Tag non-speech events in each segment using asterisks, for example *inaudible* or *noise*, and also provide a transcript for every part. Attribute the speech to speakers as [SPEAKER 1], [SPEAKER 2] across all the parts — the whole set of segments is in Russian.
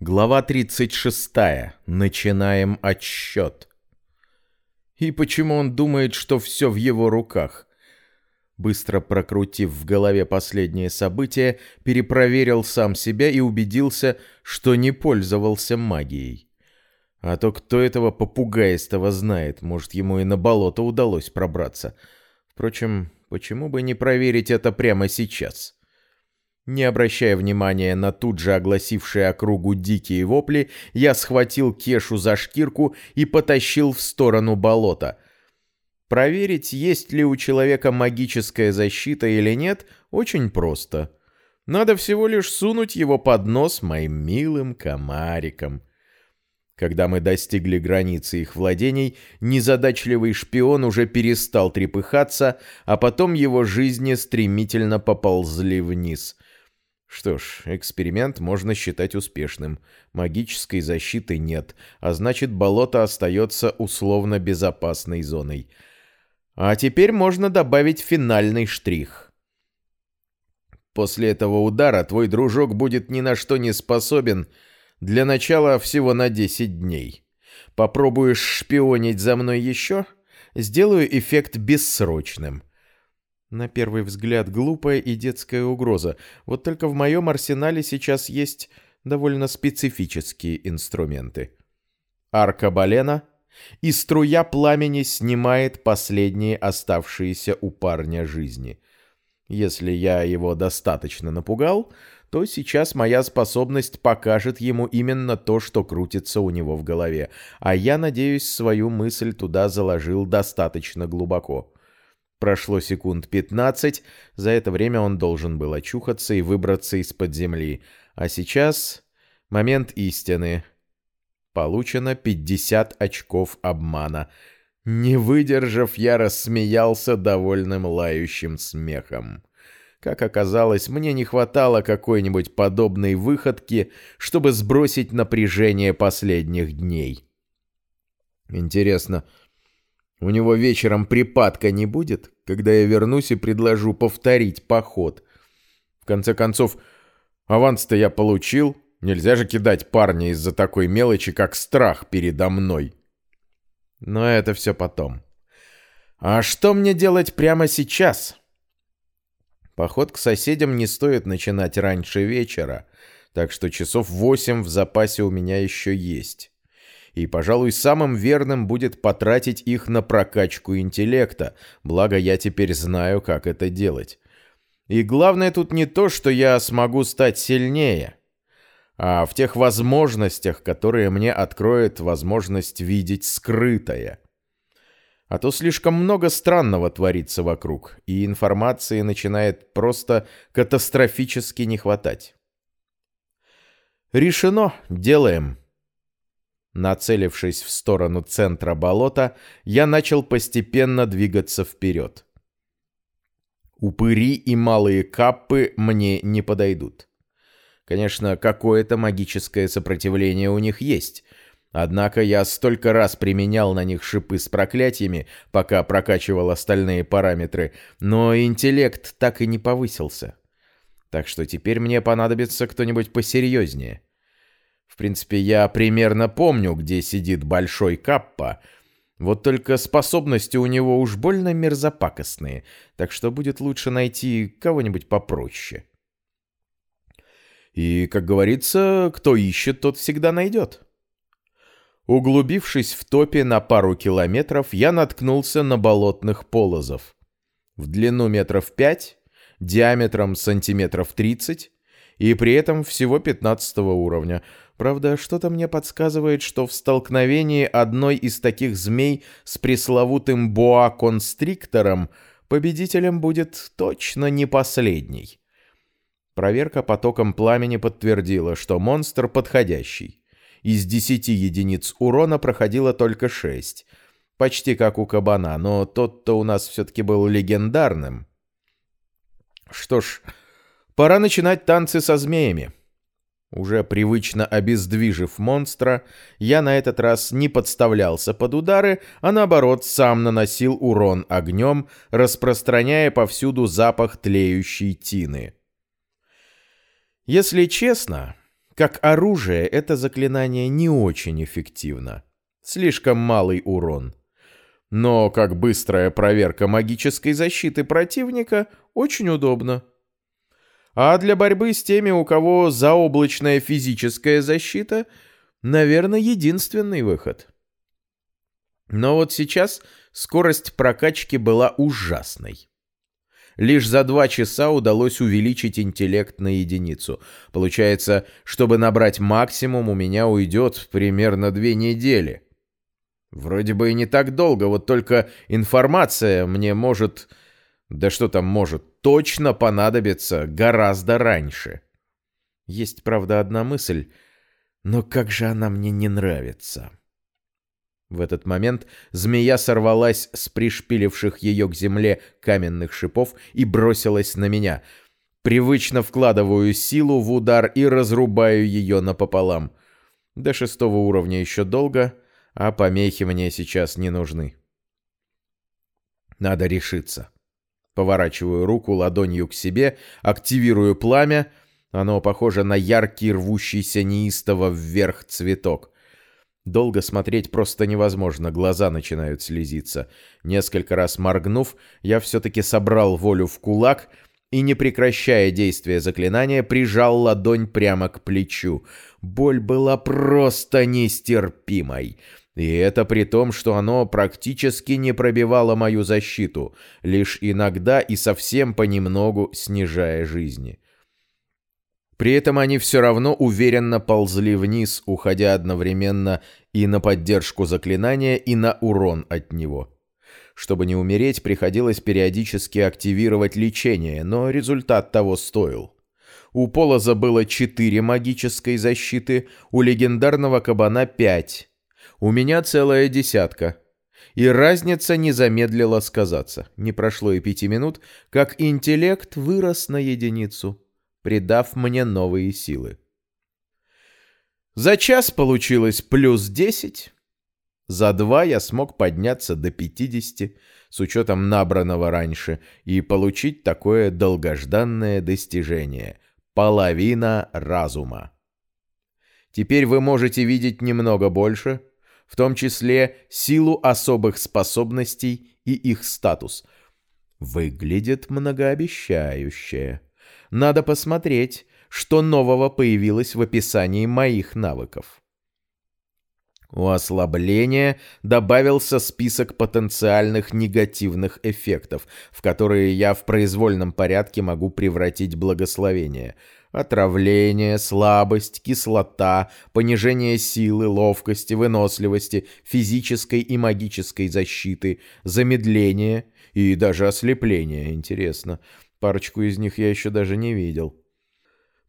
[SPEAKER 1] Глава 36. Начинаем отсчет. И почему он думает, что все в его руках? Быстро прокрутив в голове последние события, перепроверил сам себя и убедился, что не пользовался магией. А то кто этого попугаистого знает, может, ему и на болото удалось пробраться. Впрочем, почему бы не проверить это прямо сейчас? Не обращая внимания на тут же огласившие округу дикие вопли, я схватил Кешу за шкирку и потащил в сторону болота. Проверить, есть ли у человека магическая защита или нет, очень просто. Надо всего лишь сунуть его под нос моим милым комарикам. Когда мы достигли границы их владений, незадачливый шпион уже перестал трепыхаться, а потом его жизни стремительно поползли вниз — что ж, эксперимент можно считать успешным. Магической защиты нет, а значит болото остается условно безопасной зоной. А теперь можно добавить финальный штрих. После этого удара твой дружок будет ни на что не способен для начала всего на 10 дней. Попробуешь шпионить за мной еще? Сделаю эффект бессрочным. На первый взгляд глупая и детская угроза. Вот только в моем арсенале сейчас есть довольно специфические инструменты. Арка балена и струя пламени снимает последние оставшиеся у парня жизни. Если я его достаточно напугал, то сейчас моя способность покажет ему именно то, что крутится у него в голове, а я, надеюсь, свою мысль туда заложил достаточно глубоко. Прошло секунд 15, за это время он должен был очухаться и выбраться из-под земли. А сейчас момент истины. Получено 50 очков обмана. Не выдержав, я рассмеялся довольным лающим смехом. Как оказалось, мне не хватало какой-нибудь подобной выходки, чтобы сбросить напряжение последних дней. Интересно, у него вечером припадка не будет, когда я вернусь и предложу повторить поход. В конце концов, аванс-то я получил. Нельзя же кидать парня из-за такой мелочи, как страх передо мной. Но это все потом. А что мне делать прямо сейчас? Поход к соседям не стоит начинать раньше вечера, так что часов восемь в запасе у меня еще есть и, пожалуй, самым верным будет потратить их на прокачку интеллекта, благо я теперь знаю, как это делать. И главное тут не то, что я смогу стать сильнее, а в тех возможностях, которые мне откроет возможность видеть скрытое. А то слишком много странного творится вокруг, и информации начинает просто катастрофически не хватать. Решено, делаем. Нацелившись в сторону центра болота, я начал постепенно двигаться вперед. Упыри и малые каппы мне не подойдут. Конечно, какое-то магическое сопротивление у них есть, однако я столько раз применял на них шипы с проклятиями, пока прокачивал остальные параметры, но интеллект так и не повысился. Так что теперь мне понадобится кто-нибудь посерьезнее. В принципе, я примерно помню, где сидит Большой Каппа. Вот только способности у него уж больно мерзопакостные, так что будет лучше найти кого-нибудь попроще. И, как говорится, кто ищет, тот всегда найдет. Углубившись в топе на пару километров, я наткнулся на болотных полозов. В длину метров пять, диаметром сантиметров тридцать, и при этом всего пятнадцатого уровня — Правда, что-то мне подсказывает, что в столкновении одной из таких змей с пресловутым боа-констриктором победителем будет точно не последний. Проверка потоком пламени подтвердила, что монстр подходящий. Из десяти единиц урона проходило только шесть. Почти как у кабана, но тот-то у нас все-таки был легендарным. Что ж, пора начинать танцы со змеями. Уже привычно обездвижив монстра, я на этот раз не подставлялся под удары, а наоборот сам наносил урон огнем, распространяя повсюду запах тлеющей тины. Если честно, Как оружие это заклинание не очень эффективно. Слишком малый урон. Но как быстрая проверка магической защиты противника очень удобно. А для борьбы с теми, у кого заоблачная физическая защита, наверное, единственный выход. Но вот сейчас скорость прокачки была ужасной. Лишь за два часа удалось увеличить интеллект на единицу. Получается, чтобы набрать максимум, у меня уйдет примерно две недели. Вроде бы и не так долго, вот только информация мне может... Да что там может? Точно понадобится гораздо раньше. Есть, правда, одна мысль, но как же она мне не нравится. В этот момент змея сорвалась с пришпиливших ее к земле каменных шипов и бросилась на меня. Привычно вкладываю силу в удар и разрубаю ее напополам. До шестого уровня еще долго, а помехи мне сейчас не нужны. Надо решиться. Поворачиваю руку ладонью к себе, активирую пламя. Оно похоже на яркий рвущийся неистово вверх цветок. Долго смотреть просто невозможно, глаза начинают слезиться. Несколько раз моргнув, я все-таки собрал волю в кулак и, не прекращая действия заклинания, прижал ладонь прямо к плечу. Боль была просто нестерпимой. И это при том, что оно практически не пробивало мою защиту, лишь иногда и совсем понемногу снижая жизни. При этом они все равно уверенно ползли вниз, уходя одновременно и на поддержку заклинания, и на урон от него. Чтобы не умереть, приходилось периодически активировать лечение, но результат того стоил. У Полоза было 4 магической защиты, у легендарного кабана 5. У меня целая десятка. И разница не замедлила сказаться. Не прошло и пяти минут, как интеллект вырос на единицу придав мне новые силы. За час получилось плюс 10. За два я смог подняться до 50, с учетом набранного раньше, и получить такое долгожданное достижение — половина разума. Теперь вы можете видеть немного больше, в том числе силу особых способностей и их статус. Выглядит многообещающе. Надо посмотреть, что нового появилось в описании моих навыков. У ослабления добавился список потенциальных негативных эффектов, в которые я в произвольном порядке могу превратить благословение. Отравление, слабость, кислота, понижение силы, ловкости, выносливости, физической и магической защиты, замедление и даже ослепление, интересно. Парочку из них я еще даже не видел.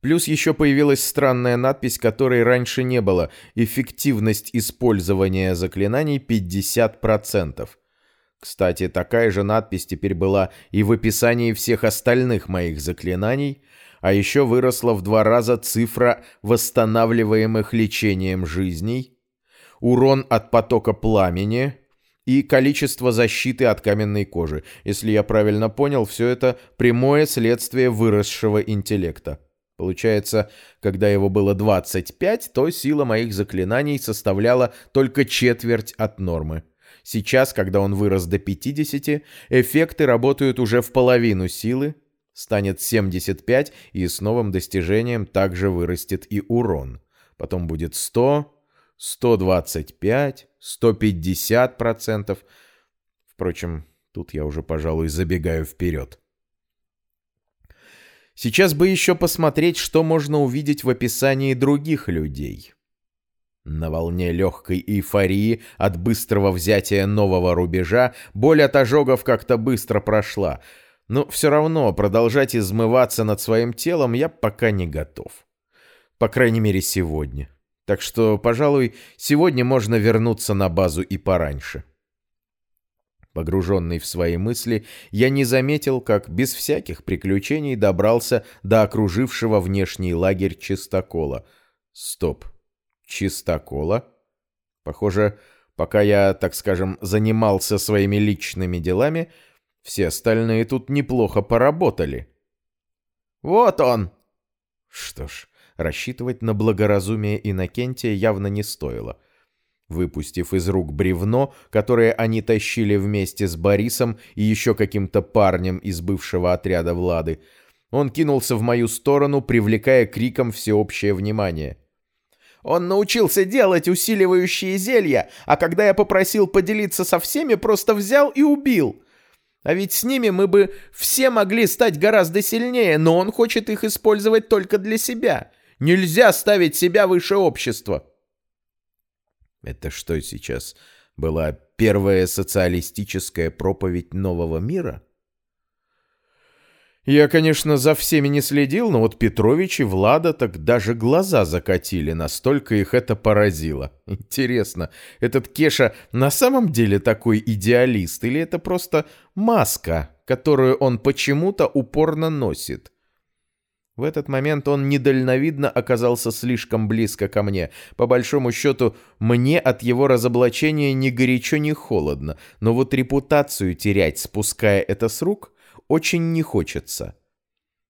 [SPEAKER 1] Плюс еще появилась странная надпись, которой раньше не было. Эффективность использования заклинаний 50%. Кстати, такая же надпись теперь была и в описании всех остальных моих заклинаний, а еще выросла в два раза цифра восстанавливаемых лечением жизней, урон от потока пламени, и количество защиты от каменной кожи. Если я правильно понял, все это прямое следствие выросшего интеллекта. Получается, когда его было 25, то сила моих заклинаний составляла только четверть от нормы. Сейчас, когда он вырос до 50, эффекты работают уже в половину силы, станет 75, и с новым достижением также вырастет и урон. Потом будет 100, 125, 150%. Впрочем, тут я уже, пожалуй, забегаю вперед. Сейчас бы еще посмотреть, что можно увидеть в описании других людей. На волне легкой эйфории от быстрого взятия нового рубежа боль от ожогов как-то быстро прошла, но все равно продолжать измываться над своим телом я пока не готов. По крайней мере, сегодня. Так что, пожалуй, сегодня можно вернуться на базу и пораньше. Погруженный в свои мысли, я не заметил, как без всяких приключений добрался до окружившего внешний лагерь чистокола. Стоп. Чистокола? Похоже, пока я, так скажем, занимался своими личными делами, все остальные тут неплохо поработали. «Вот он!» Что ж, Рассчитывать на благоразумие Иннокентия явно не стоило. Выпустив из рук бревно, которое они тащили вместе с Борисом и еще каким-то парнем из бывшего отряда Влады, он кинулся в мою сторону, привлекая криком всеобщее внимание. «Он научился делать усиливающие зелья, а когда я попросил поделиться со всеми, просто взял и убил. А ведь с ними мы бы все могли стать гораздо сильнее, но он хочет их использовать только для себя. Нельзя ставить себя выше общества». Это что сейчас? Была первая социалистическая проповедь нового мира? Я, конечно, за всеми не следил, но вот Петрович и Влада так даже глаза закатили, настолько их это поразило. *laughs* Интересно, этот Кеша на самом деле такой идеалист или это просто маска, которую он почему-то упорно носит? В этот момент он недальновидно оказался слишком близко ко мне. По большому счету, мне от его разоблачения ни горячо, ни холодно. Но вот репутацию терять, спуская это с рук, очень не хочется.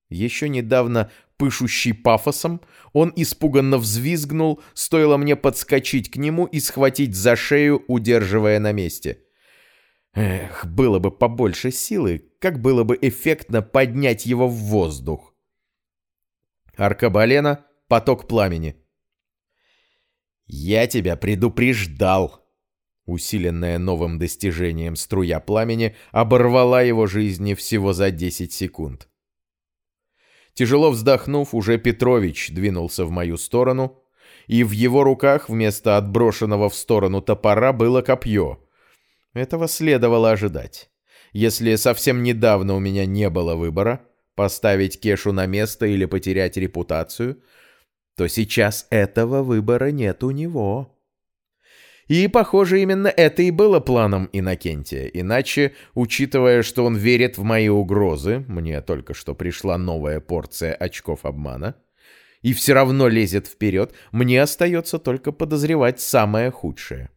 [SPEAKER 1] Еще недавно, пышущий пафосом, он испуганно взвизгнул, стоило мне подскочить к нему и схватить за шею, удерживая на месте. Эх, было бы побольше силы, как было бы эффектно поднять его в воздух. Аркабалена, поток пламени. «Я тебя предупреждал!» Усиленная новым достижением струя пламени оборвала его жизни всего за 10 секунд. Тяжело вздохнув, уже Петрович двинулся в мою сторону, и в его руках вместо отброшенного в сторону топора было копье. Этого следовало ожидать. Если совсем недавно у меня не было выбора, поставить Кешу на место или потерять репутацию, то сейчас этого выбора нет у него. И, похоже, именно это и было планом Иннокентия. Иначе, учитывая, что он верит в мои угрозы, мне только что пришла новая порция очков обмана, и все равно лезет вперед, мне остается только подозревать самое худшее.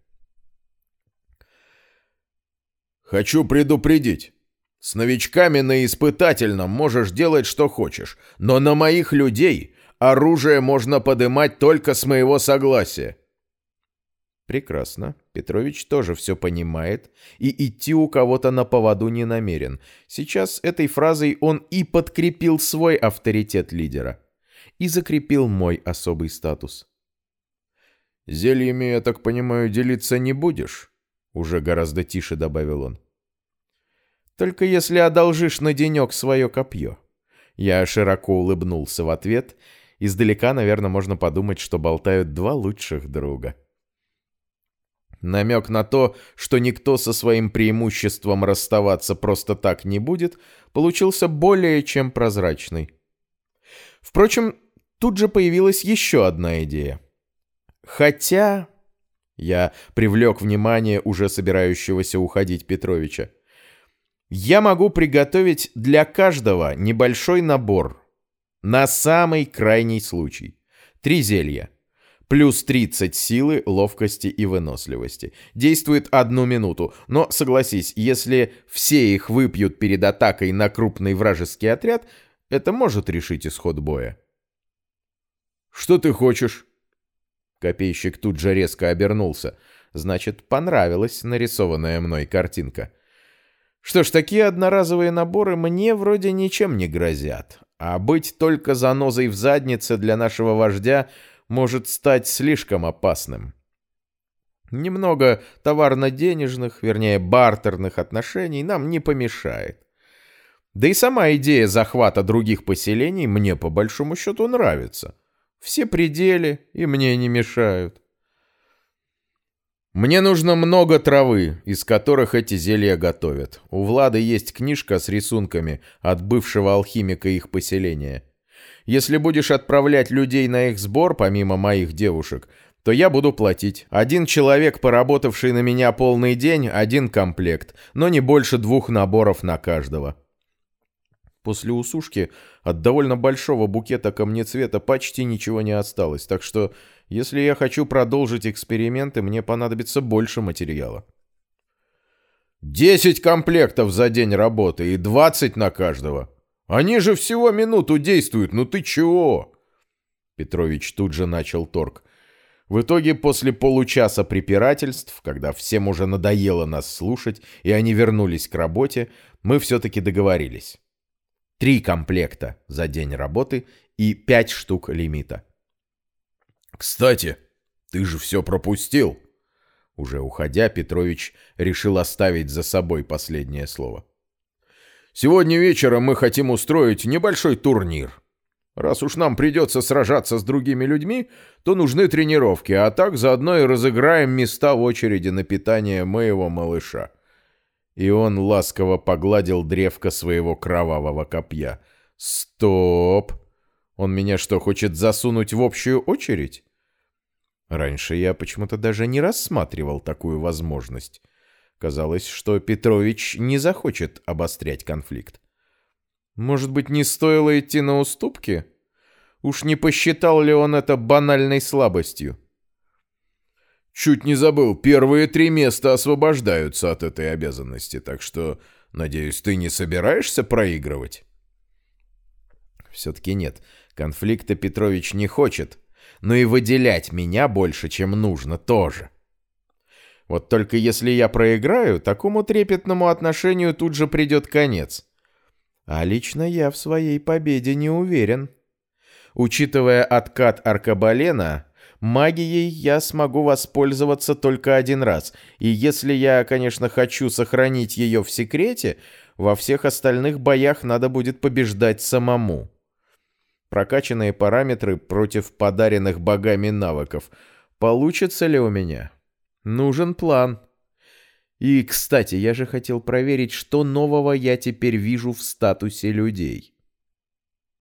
[SPEAKER 1] «Хочу предупредить. С новичками на испытательном можешь делать, что хочешь, но на моих людей оружие можно подымать только с моего согласия. Прекрасно. Петрович тоже все понимает и идти у кого-то на поводу не намерен. Сейчас этой фразой он и подкрепил свой авторитет лидера. И закрепил мой особый статус. «Зельями, я так понимаю, делиться не будешь?» Уже гораздо тише добавил он. Только если одолжишь на денек свое копье». Я широко улыбнулся в ответ. Издалека, наверное, можно подумать, что болтают два лучших друга. Намек на то, что никто со своим преимуществом расставаться просто так не будет, получился более чем прозрачный. Впрочем, тут же появилась еще одна идея. Хотя... Я привлек внимание уже собирающегося уходить Петровича. Я могу приготовить для каждого небольшой набор. На самый крайний случай. Три зелья. Плюс 30 силы, ловкости и выносливости. Действует одну минуту, но, согласись, если все их выпьют перед атакой на крупный вражеский отряд, это может решить исход боя. «Что ты хочешь?» Копейщик тут же резко обернулся. Значит, понравилась нарисованная мной картинка. Что ж, такие одноразовые наборы мне вроде ничем не грозят. А быть только занозой в заднице для нашего вождя может стать слишком опасным. Немного товарно-денежных, вернее, бартерных отношений нам не помешает. Да и сама идея захвата других поселений мне по большому счету нравится. Все пределы и мне не мешают. Мне нужно много травы, из которых эти зелья готовят. У Влады есть книжка с рисунками от бывшего алхимика их поселения. Если будешь отправлять людей на их сбор, помимо моих девушек, то я буду платить. Один человек, поработавший на меня полный день, один комплект, но не больше двух наборов на каждого. После усушки от довольно большого букета камнецвета почти ничего не осталось, так что если я хочу продолжить эксперименты, мне понадобится больше материала. «Десять комплектов за день работы и двадцать на каждого. Они же всего минуту действуют, ну ты чего?» Петрович тут же начал торг. В итоге, после получаса препирательств, когда всем уже надоело нас слушать, и они вернулись к работе, мы все-таки договорились. Три комплекта за день работы и пять штук лимита.
[SPEAKER 2] «Кстати, ты же все пропустил!»
[SPEAKER 1] Уже уходя, Петрович решил оставить за собой последнее слово.
[SPEAKER 2] «Сегодня вечером мы хотим устроить небольшой турнир. Раз уж нам придется сражаться с другими людьми, то нужны тренировки, а так заодно и разыграем места в очереди на питание моего малыша».
[SPEAKER 1] И он ласково погладил древко своего кровавого копья. «Стоп! Он меня что, хочет засунуть в общую очередь?» Раньше я почему-то даже не рассматривал такую возможность. Казалось, что Петрович не захочет обострять конфликт. Может быть, не стоило идти на уступки? Уж не посчитал ли он это банальной слабостью?
[SPEAKER 2] Чуть не забыл, первые три места освобождаются от этой обязанности, так что, надеюсь, ты не собираешься проигрывать?
[SPEAKER 1] Все-таки нет, конфликта Петрович не хочет, но и выделять меня больше, чем нужно, тоже. Вот только если я проиграю, такому трепетному отношению тут же придет конец. А лично я в своей победе не уверен. Учитывая откат аркабалена, магией я смогу воспользоваться только один раз, и если я, конечно, хочу сохранить ее в секрете, во всех остальных боях надо будет побеждать самому. Прокачанные параметры против подаренных богами навыков. Получится ли у меня? Нужен план. И, кстати, я же хотел проверить, что нового я теперь вижу в статусе людей.